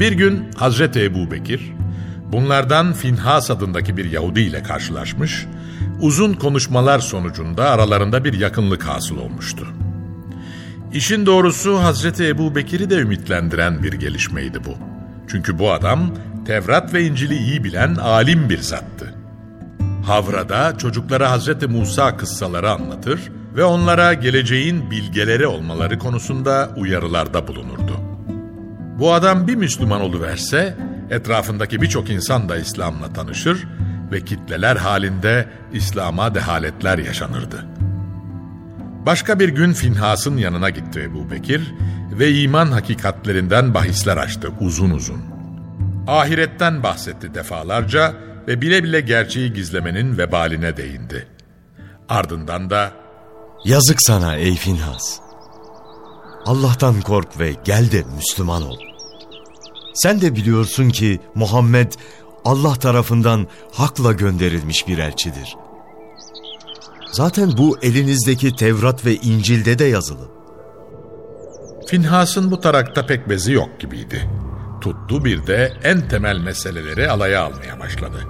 Bir gün Hazreti Ebu Bekir, bunlardan Finhas adındaki bir Yahudi ile karşılaşmış, uzun konuşmalar sonucunda aralarında bir yakınlık hasıl olmuştu. İşin doğrusu Hazreti Ebu Bekir'i de ümitlendiren bir gelişmeydi bu. Çünkü bu adam Tevrat ve İncil'i iyi bilen alim bir zattı. Havra'da çocuklara Hazreti Musa kıssaları anlatır ve onlara geleceğin bilgeleri olmaları konusunda uyarılarda bulunurdu. Bu adam bir Müslüman oluverse etrafındaki birçok insan da İslam'la tanışır ve kitleler halinde İslam'a dehaletler yaşanırdı. Başka bir gün Finhas'ın yanına gitti Ebu Bekir ve iman hakikatlerinden bahisler açtı uzun uzun. Ahiretten bahsetti defalarca ve bile bile gerçeği gizlemenin vebaline değindi. Ardından da Yazık sana ey Finhas. Allah'tan kork ve gel de Müslüman ol. Sen de biliyorsun ki Muhammed Allah tarafından hakla gönderilmiş bir elçidir. Zaten bu elinizdeki Tevrat ve İncil'de de yazılı. Finhas'ın bu tarakta pek bezi yok gibiydi. Tuttu bir de en temel meseleleri alaya almaya başladı.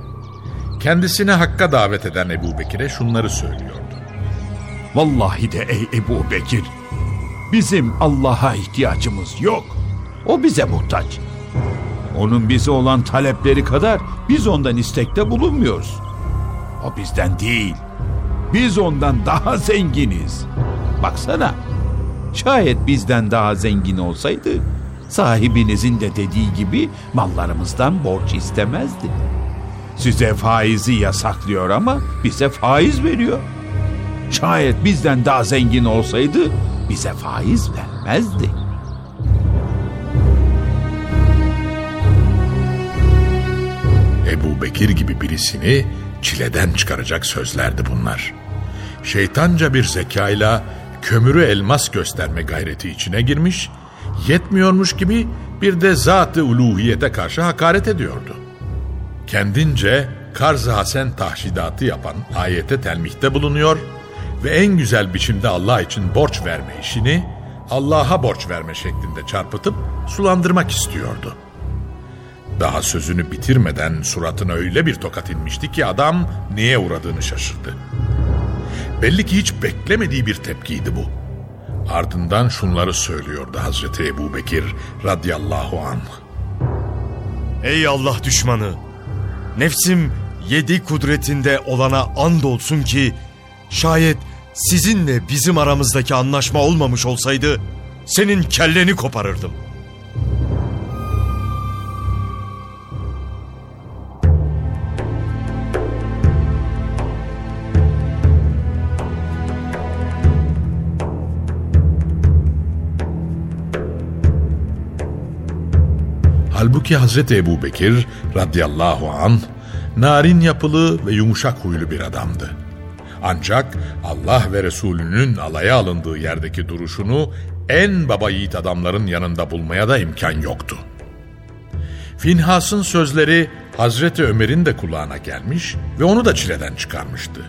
Kendisine hakka davet eden Ebu Bekir'e şunları söylüyordu. Vallahi de ey Ebu Bekir, bizim Allah'a ihtiyacımız yok. O bize muhtaç. Onun bize olan talepleri kadar biz ondan istekte bulunmuyoruz. O bizden değil. Biz ondan daha zenginiz. Baksana. Şayet bizden daha zengin olsaydı sahibinizin de dediği gibi mallarımızdan borç istemezdi. Size faizi yasaklıyor ama bize faiz veriyor. Şayet bizden daha zengin olsaydı bize faiz vermezdi. Ebu Bekir gibi birisini çileden çıkaracak sözlerdi bunlar. Şeytanca bir zekayla kömürü elmas gösterme gayreti içine girmiş, yetmiyormuş gibi bir de zat-ı uluhiyete karşı hakaret ediyordu. Kendince karz-ı hasen tahşidatı yapan ayete telmihte bulunuyor ve en güzel biçimde Allah için borç verme işini Allah'a borç verme şeklinde çarpıtıp sulandırmak istiyordu. Daha sözünü bitirmeden suratına öyle bir tokat inmişti ki adam neye uğradığını şaşırdı. Belli ki hiç beklemediği bir tepkiydi bu. Ardından şunları söylüyordu Hazreti Ebu Bekir radıyallahu anh. Ey Allah düşmanı! Nefsim yedi kudretinde olana andolsun ki şayet sizinle bizim aramızdaki anlaşma olmamış olsaydı senin kelleni koparırdım. Halbuki Hazreti Ebu Bekir radıyallahu an narin yapılı ve yumuşak huylu bir adamdı. Ancak Allah ve Resulünün alaya alındığı yerdeki duruşunu en baba yiğit adamların yanında bulmaya da imkan yoktu. Finhas'ın sözleri Hazreti Ömer'in de kulağına gelmiş ve onu da çileden çıkarmıştı.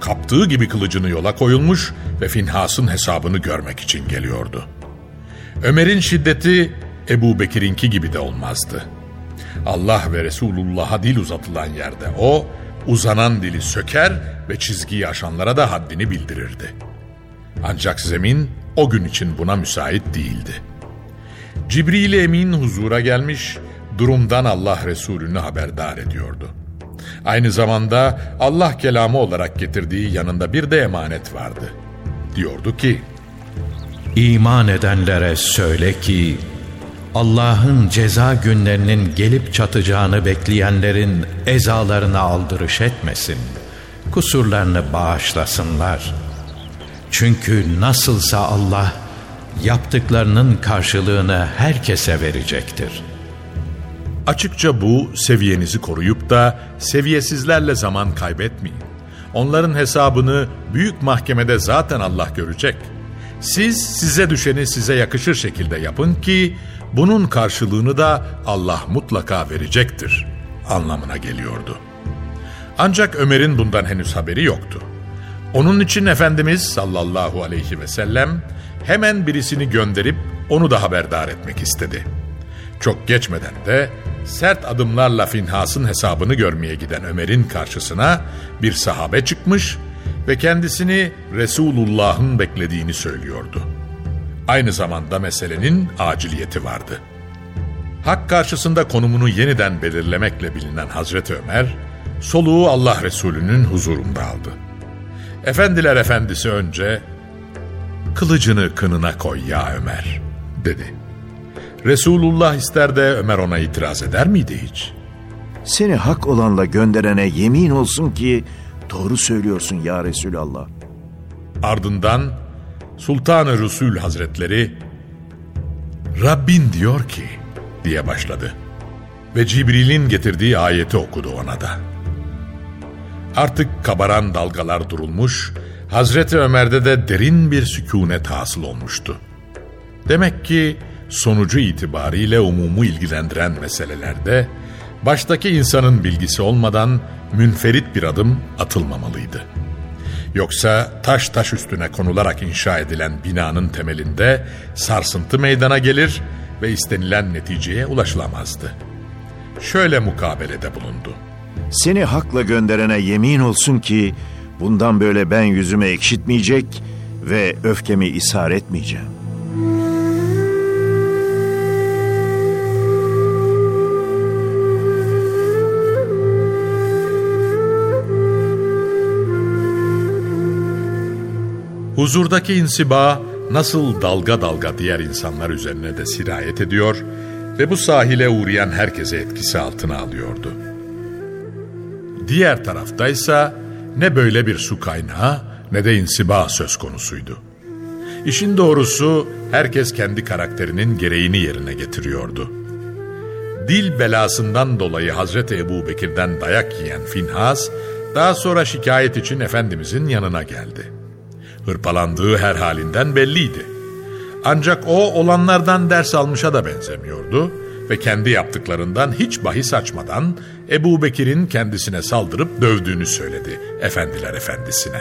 Kaptığı gibi kılıcını yola koyulmuş ve Finhas'ın hesabını görmek için geliyordu. Ömer'in şiddeti Ebu Bekir'inki gibi de olmazdı. Allah ve Resulullah'a dil uzatılan yerde o, uzanan dili söker ve çizgiyi aşanlara da haddini bildirirdi. Ancak zemin o gün için buna müsait değildi. Cibril Emin huzura gelmiş, durumdan Allah Resulü'nü haberdar ediyordu. Aynı zamanda Allah kelamı olarak getirdiği yanında bir de emanet vardı. Diyordu ki, İman edenlere söyle ki, Allah'ın ceza günlerinin gelip çatacağını bekleyenlerin ezalarına aldırış etmesin. Kusurlarını bağışlasınlar. Çünkü nasılsa Allah yaptıklarının karşılığını herkese verecektir. Açıkça bu seviyenizi koruyup da seviyesizlerle zaman kaybetmeyin. Onların hesabını büyük mahkemede zaten Allah görecek. Siz size düşeni size yakışır şekilde yapın ki bunun karşılığını da Allah mutlaka verecektir anlamına geliyordu. Ancak Ömer'in bundan henüz haberi yoktu. Onun için Efendimiz sallallahu aleyhi ve sellem hemen birisini gönderip onu da haberdar etmek istedi. Çok geçmeden de sert adımlarla Finhas'ın hesabını görmeye giden Ömer'in karşısına bir sahabe çıkmış ve kendisini Resulullah'ın beklediğini söylüyordu. Aynı zamanda meselenin aciliyeti vardı. Hak karşısında konumunu yeniden belirlemekle bilinen Hazreti Ömer, soluğu Allah Resulü'nün huzurunda aldı. Efendiler efendisi önce, kılıcını kınına koy ya Ömer, dedi. Resulullah ister de Ömer ona itiraz eder miydi hiç? Seni hak olanla gönderene yemin olsun ki doğru söylüyorsun ya Resulallah. Ardından Sultan-ı Resul Hazretleri Rabbin diyor ki diye başladı ve Cibril'in getirdiği ayeti okudu ona da. Artık kabaran dalgalar durulmuş, Hazreti Ömer'de de derin bir sükunet hasıl olmuştu. Demek ki sonucu itibariyle umumu ilgilendiren meselelerde baştaki insanın bilgisi olmadan münferit bir adım atılmamalıydı. Yoksa taş taş üstüne konularak inşa edilen binanın temelinde sarsıntı meydana gelir ve istenilen neticeye ulaşılamazdı. Şöyle mukabelede bulundu. Seni hakla gönderene yemin olsun ki bundan böyle ben yüzüme ekşitmeyecek ve öfkemi ishar etmeyeceğim. Huzurdaki insiba nasıl dalga dalga diğer insanlar üzerine de sirayet ediyor ve bu sahile uğrayan herkese etkisi altına alıyordu. Diğer taraftaysa ne böyle bir su kaynağı ne de insiba söz konusuydu. İşin doğrusu herkes kendi karakterinin gereğini yerine getiriyordu. Dil belasından dolayı Hazreti Ebu Bekir'den dayak yiyen Finhas, daha sonra şikayet için Efendimizin yanına geldi. Hırpalandığı her halinden belliydi. Ancak o olanlardan ders almışa da benzemiyordu ve kendi yaptıklarından hiç bahis açmadan Ebu Bekir'in kendisine saldırıp dövdüğünü söyledi efendiler efendisine.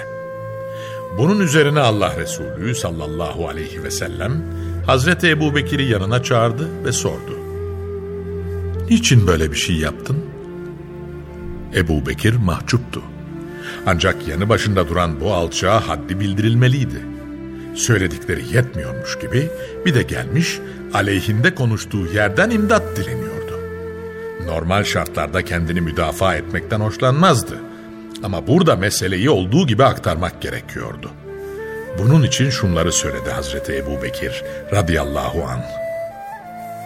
Bunun üzerine Allah Resulü sallallahu aleyhi ve sellem Hazreti Ebu Bekir'i yanına çağırdı ve sordu. Niçin böyle bir şey yaptın? Ebu Bekir mahcuptu. Ancak yanı başında duran bu alçağa haddi bildirilmeliydi. Söyledikleri yetmiyormuş gibi bir de gelmiş aleyhinde konuştuğu yerden imdat dileniyordu. Normal şartlarda kendini müdafaa etmekten hoşlanmazdı. Ama burada meseleyi olduğu gibi aktarmak gerekiyordu. Bunun için şunları söyledi Hazreti Ebu Bekir radıyallahu an.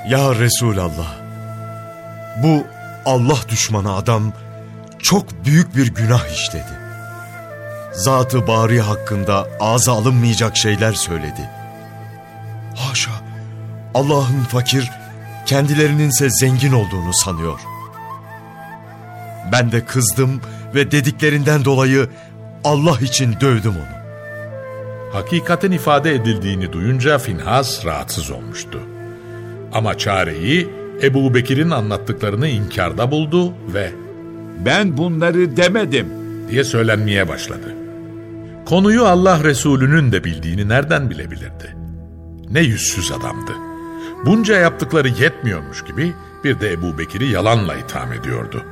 Ya Resulallah, bu Allah düşmanı adam çok büyük bir günah işledi. Zatı bari hakkında ağza alınmayacak şeyler söyledi. Haşa, Allah'ın fakir, kendilerininse zengin olduğunu sanıyor. Ben de kızdım ve dediklerinden dolayı Allah için dövdüm onu. Hakikatin ifade edildiğini duyunca Finhas rahatsız olmuştu. Ama çareyi Ebu Bekir'in anlattıklarını inkarda buldu ve Ben bunları demedim. diye söylenmeye başladı. Konuyu Allah Resulü'nün de bildiğini nereden bilebilirdi? Ne yüzsüz adamdı. Bunca yaptıkları yetmiyormuş gibi bir de Ebu Bekir'i yalanla itham ediyordu.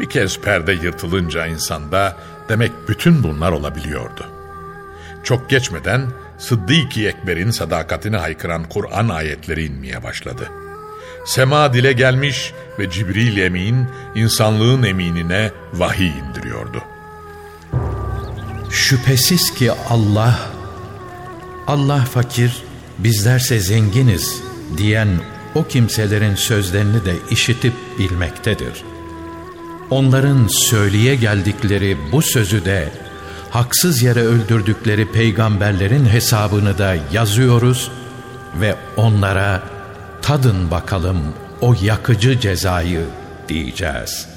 Bir kez perde yırtılınca insanda demek bütün bunlar olabiliyordu. Çok geçmeden Sıddık-ı Ekber'in sadakatini haykıran Kur'an ayetleri inmeye başladı. Sema dile gelmiş ve Cibril Emin insanlığın eminine vahiy indiriyordu. Şüphesiz ki Allah, Allah fakir, bizlerse zenginiz diyen o kimselerin sözlerini de işitip bilmektedir. Onların söyleye geldikleri bu sözü de haksız yere öldürdükleri peygamberlerin hesabını da yazıyoruz ve onlara tadın bakalım o yakıcı cezayı diyeceğiz.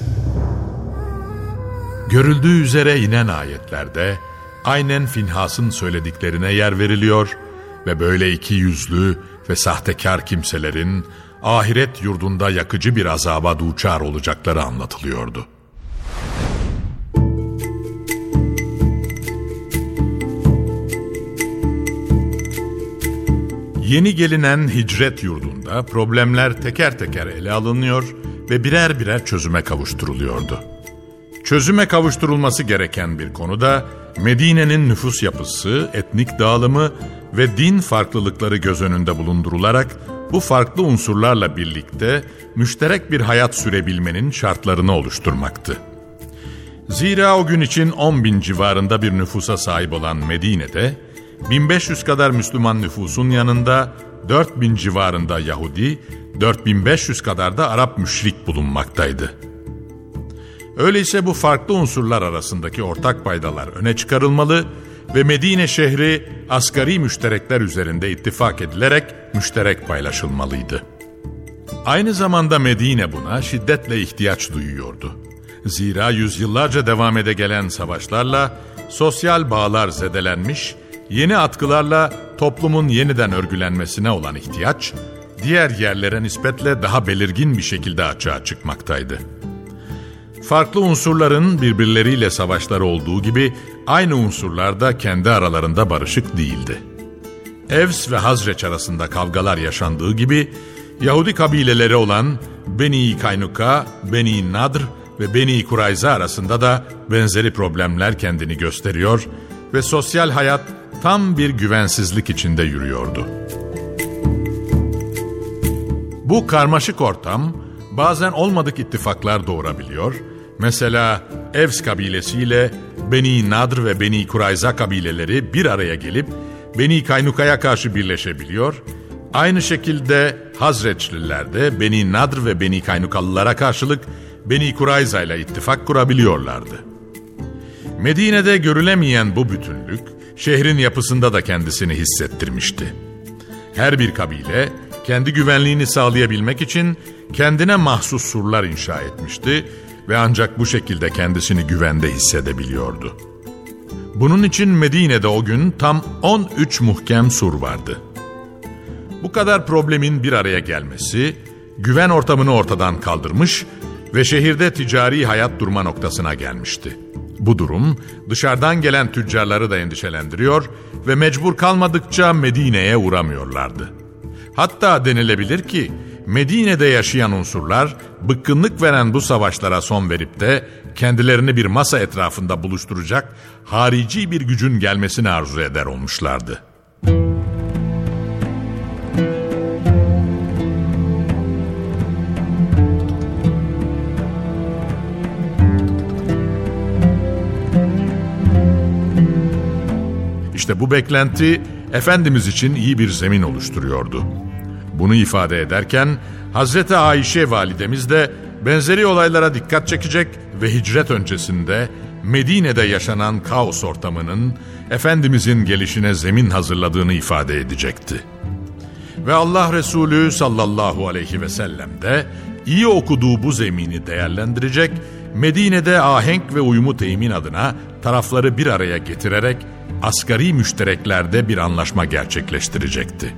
Görüldüğü üzere inen ayetlerde aynen Finhas'ın söylediklerine yer veriliyor ve böyle iki yüzlü ve sahtekar kimselerin ahiret yurdunda yakıcı bir azaba duçar olacakları anlatılıyordu. Yeni gelinen hicret yurdunda problemler teker teker ele alınıyor ve birer birer çözüme kavuşturuluyordu. Çözüme kavuşturulması gereken bir konuda Medine'nin nüfus yapısı, etnik dağılımı ve din farklılıkları göz önünde bulundurularak bu farklı unsurlarla birlikte müşterek bir hayat sürebilmenin şartlarını oluşturmaktı. Zira o gün için 10 bin civarında bir nüfusa sahip olan Medine'de 1500 kadar Müslüman nüfusun yanında 4000 civarında Yahudi, 4500 kadar da Arap müşrik bulunmaktaydı. Öyleyse bu farklı unsurlar arasındaki ortak paydalar öne çıkarılmalı ve Medine şehri asgari müşterekler üzerinde ittifak edilerek müşterek paylaşılmalıydı. Aynı zamanda Medine buna şiddetle ihtiyaç duyuyordu. Zira yüzyıllarca devam ede gelen savaşlarla sosyal bağlar zedelenmiş, yeni atkılarla toplumun yeniden örgülenmesine olan ihtiyaç, diğer yerlere nispetle daha belirgin bir şekilde açığa çıkmaktaydı. Farklı unsurların birbirleriyle savaşları olduğu gibi aynı unsurlar da kendi aralarında barışık değildi. Evs ve Hazreç arasında kavgalar yaşandığı gibi Yahudi kabileleri olan Beni Kaynuka, Beni Nadr ve Beni Kurayza arasında da benzeri problemler kendini gösteriyor ve sosyal hayat tam bir güvensizlik içinde yürüyordu. Bu karmaşık ortam bazen olmadık ittifaklar doğurabiliyor. Mesela Evs kabilesiyle Beni Nadr ve Beni Kurayza kabileleri bir araya gelip Beni Kaynuka'ya karşı birleşebiliyor. Aynı şekilde Hazreçliler de Beni Nadr ve Beni Kaynukalılara karşılık Beni Kurayza ile ittifak kurabiliyorlardı. Medine'de görülemeyen bu bütünlük şehrin yapısında da kendisini hissettirmişti. Her bir kabile kendi güvenliğini sağlayabilmek için kendine mahsus surlar inşa etmişti ve ancak bu şekilde kendisini güvende hissedebiliyordu. Bunun için Medine'de o gün tam 13 muhkem sur vardı. Bu kadar problemin bir araya gelmesi güven ortamını ortadan kaldırmış ve şehirde ticari hayat durma noktasına gelmişti. Bu durum dışarıdan gelen tüccarları da endişelendiriyor ve mecbur kalmadıkça Medine'ye uğramıyorlardı. Hatta denilebilir ki Medine'de yaşayan unsurlar bıkkınlık veren bu savaşlara son verip de kendilerini bir masa etrafında buluşturacak harici bir gücün gelmesini arzu eder olmuşlardı. İşte bu beklenti Efendimiz için iyi bir zemin oluşturuyordu. Bunu ifade ederken Hazreti Ayşe validemiz de benzeri olaylara dikkat çekecek ve hicret öncesinde Medine'de yaşanan kaos ortamının Efendimizin gelişine zemin hazırladığını ifade edecekti. Ve Allah Resulü sallallahu aleyhi ve sellem de iyi okuduğu bu zemini değerlendirecek Medine'de ahenk ve uyumu temin adına tarafları bir araya getirerek asgari müştereklerde bir anlaşma gerçekleştirecekti.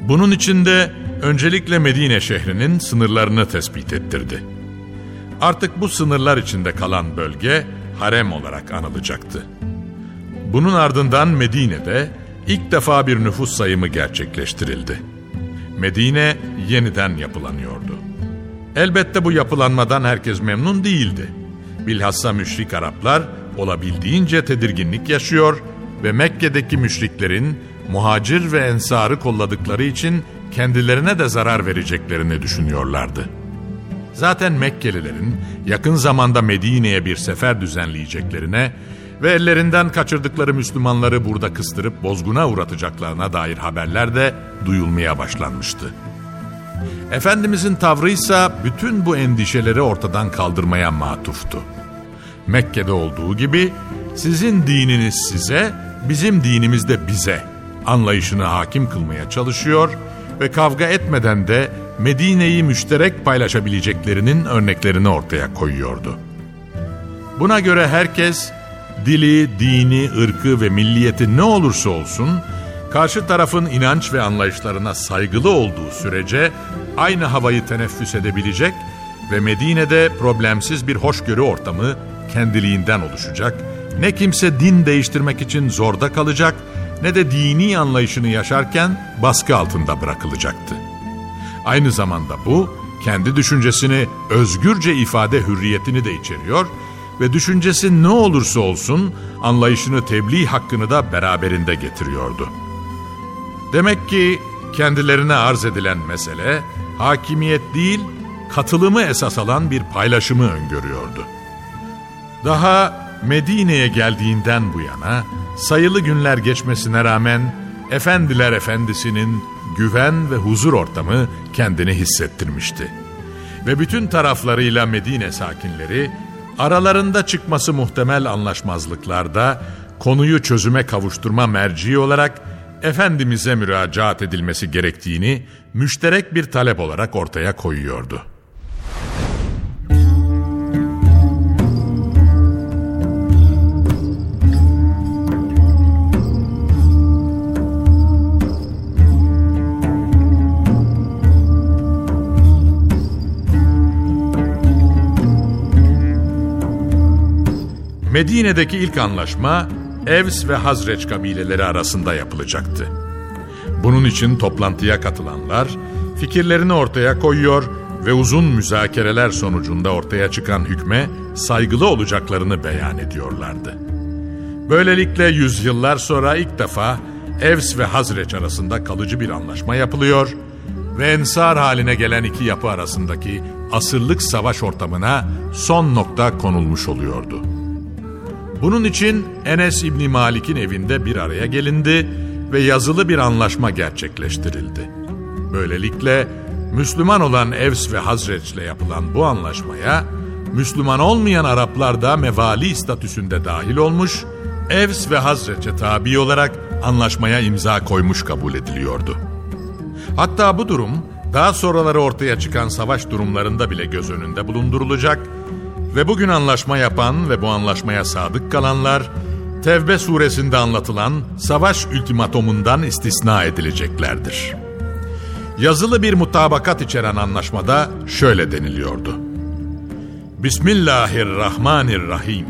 Bunun için de öncelikle Medine şehrinin sınırlarını tespit ettirdi. Artık bu sınırlar içinde kalan bölge harem olarak anılacaktı. Bunun ardından Medine'de ilk defa bir nüfus sayımı gerçekleştirildi. Medine yeniden yapılanıyordu. Elbette bu yapılanmadan herkes memnun değildi. Bilhassa müşrik Araplar olabildiğince tedirginlik yaşıyor ve Mekke'deki müşriklerin muhacir ve ensarı kolladıkları için kendilerine de zarar vereceklerini düşünüyorlardı. Zaten Mekkelilerin yakın zamanda Medine'ye bir sefer düzenleyeceklerine ve ellerinden kaçırdıkları Müslümanları burada kıstırıp bozguna uğratacaklarına dair haberler de duyulmaya başlanmıştı. Efendimizin tavrı ise bütün bu endişeleri ortadan kaldırmaya matuftu. Mekke'de olduğu gibi sizin dininiz size, bizim dinimiz de bize anlayışını hakim kılmaya çalışıyor ve kavga etmeden de Medine'yi müşterek paylaşabileceklerinin örneklerini ortaya koyuyordu. Buna göre herkes dili, dini, ırkı ve milliyeti ne olursa olsun karşı tarafın inanç ve anlayışlarına saygılı olduğu sürece aynı havayı teneffüs edebilecek ve Medine'de problemsiz bir hoşgörü ortamı kendiliğinden oluşacak. Ne kimse din değiştirmek için zorda kalacak ne de dini anlayışını yaşarken baskı altında bırakılacaktı. Aynı zamanda bu kendi düşüncesini özgürce ifade hürriyetini de içeriyor ve düşüncesi ne olursa olsun anlayışını tebliğ hakkını da beraberinde getiriyordu. Demek ki kendilerine arz edilen mesele hakimiyet değil katılımı esas alan bir paylaşımı öngörüyordu. Daha Medine'ye geldiğinden bu yana sayılı günler geçmesine rağmen Efendiler Efendisi'nin güven ve huzur ortamı kendini hissettirmişti. Ve bütün taraflarıyla Medine sakinleri aralarında çıkması muhtemel anlaşmazlıklarda konuyu çözüme kavuşturma merci olarak Efendimiz'e müracaat edilmesi gerektiğini müşterek bir talep olarak ortaya koyuyordu. Medine'deki ilk anlaşma Evs ve Hazreç kabileleri arasında yapılacaktı. Bunun için toplantıya katılanlar fikirlerini ortaya koyuyor ve uzun müzakereler sonucunda ortaya çıkan hükme saygılı olacaklarını beyan ediyorlardı. Böylelikle yüzyıllar sonra ilk defa Evs ve Hazreç arasında kalıcı bir anlaşma yapılıyor ve ensar haline gelen iki yapı arasındaki asırlık savaş ortamına son nokta konulmuş oluyordu. Bunun için Enes İbni Malik'in evinde bir araya gelindi ve yazılı bir anlaşma gerçekleştirildi. Böylelikle Müslüman olan Evs ve Hazreç'le yapılan bu anlaşmaya Müslüman olmayan Araplar da mevali statüsünde dahil olmuş, Evs ve Hazreç'e tabi olarak anlaşmaya imza koymuş kabul ediliyordu. Hatta bu durum daha sonraları ortaya çıkan savaş durumlarında bile göz önünde bulundurulacak ve bugün anlaşma yapan ve bu anlaşmaya sadık kalanlar Tevbe suresinde anlatılan savaş ultimatomundan istisna edileceklerdir. Yazılı bir mutabakat içeren anlaşmada şöyle deniliyordu. Bismillahirrahmanirrahim.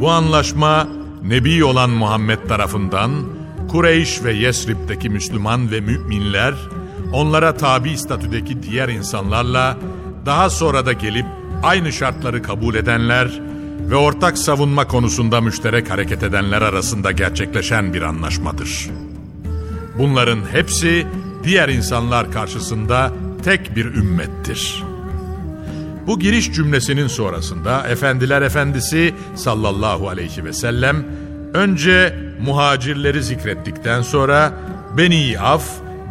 Bu anlaşma Nebi olan Muhammed tarafından Kureyş ve Yesrib'deki Müslüman ve müminler onlara tabi statüdeki diğer insanlarla daha sonra da gelip aynı şartları kabul edenler ve ortak savunma konusunda müşterek hareket edenler arasında gerçekleşen bir anlaşmadır. Bunların hepsi diğer insanlar karşısında tek bir ümmettir. Bu giriş cümlesinin sonrasında Efendiler Efendisi sallallahu aleyhi ve sellem önce muhacirleri zikrettikten sonra Beni Af,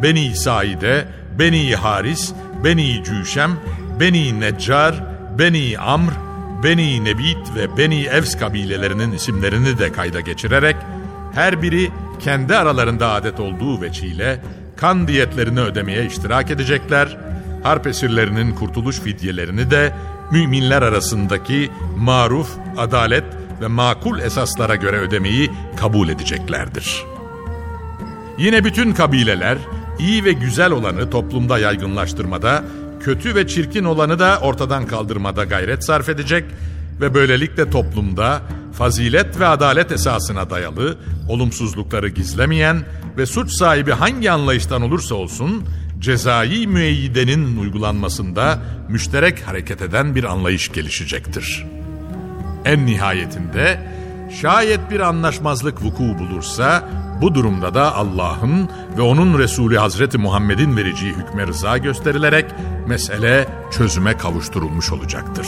Beni Saide, Beni Haris, Beni Cüşem, Beni Neccar, Beni Amr, Beni Nebit ve Beni Evs kabilelerinin isimlerini de kayda geçirerek her biri kendi aralarında adet olduğu veçiyle kan diyetlerini ödemeye iştirak edecekler, harp esirlerinin kurtuluş fidyelerini de müminler arasındaki maruf, adalet ve makul esaslara göre ödemeyi kabul edeceklerdir. Yine bütün kabileler iyi ve güzel olanı toplumda yaygınlaştırmada, kötü ve çirkin olanı da ortadan kaldırmada gayret sarf edecek ve böylelikle toplumda fazilet ve adalet esasına dayalı, olumsuzlukları gizlemeyen ve suç sahibi hangi anlayıştan olursa olsun cezai müeyyidenin uygulanmasında müşterek hareket eden bir anlayış gelişecektir. En nihayetinde şayet bir anlaşmazlık vuku bulursa bu durumda da Allah'ın ve onun Resulü Hazreti Muhammed'in vereceği hükme rıza gösterilerek mesele çözüme kavuşturulmuş olacaktır.